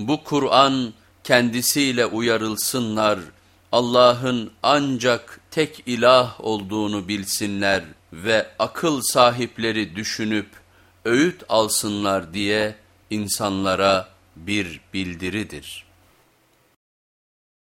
Bu Kur'an kendisiyle uyarılsınlar, Allah'ın ancak tek ilah olduğunu bilsinler ve akıl sahipleri düşünüp öğüt alsınlar diye insanlara bir bildiridir.''